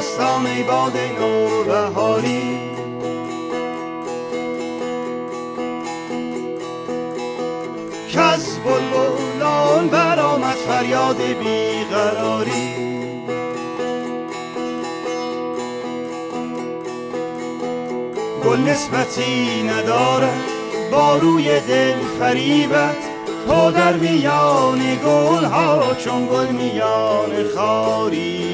بستان ای باد نو بهاری کز بلبلان برآمد فریاد بیقراری. گل نسبتی ندارد با روی دل فریبت. تو در میان گل ها چون گل میان خاری.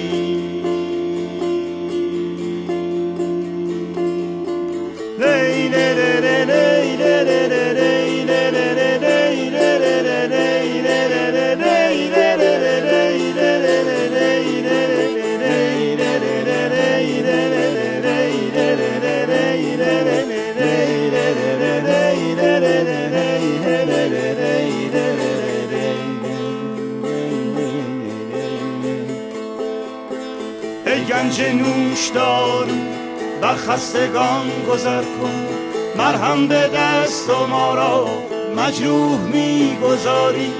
گنج نوش دارو بر خستگان گذر کن. مرهم به دست و ما را مجروح می‌گذاری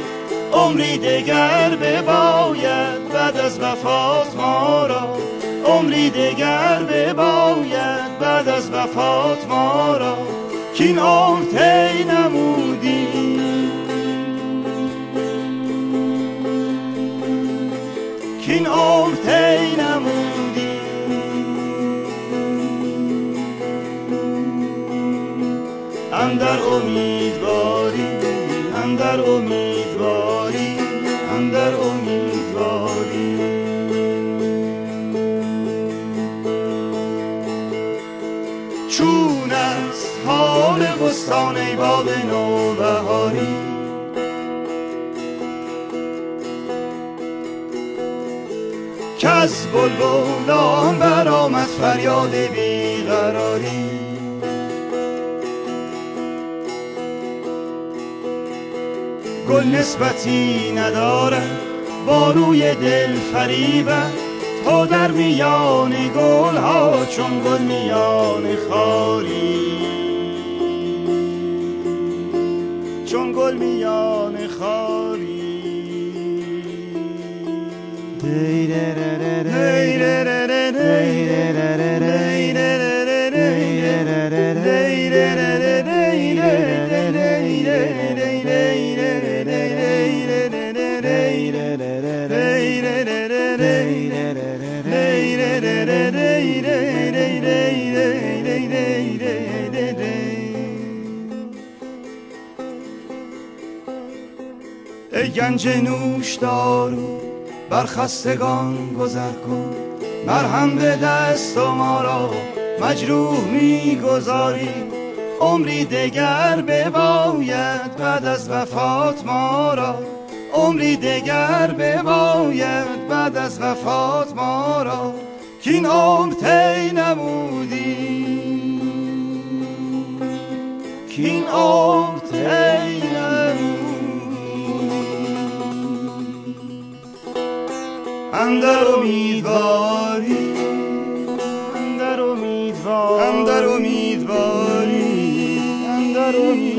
عمری دگر بباید بعد از وفات ما را. عمری دگر بباید بعد از وفات ما را. کین عمر تی نمودی. کین عمر تی نمودی اندر امیدواری اندر امیدواری اندر امیدواری. چون است حال بستان ای نوبهاری کز بلبلان برآمد فریاد بیقراری. گل نسبتی ندارد با روی دل فریبت. تو در میان گل ها چون گل میان خاری. ای گنج نوش دارو بر خستگان گذر کن. مرهم به دست و ما را مجروح می‌گذاری عمری دگر بباید بعد از وفات ما را. عمری دگر بباید بعد از وفات ما را. کین عمر تی نمودی کین عمر امیدواری. اندر امیدواری امیدواری اندر امیدواری. اندر امیدواری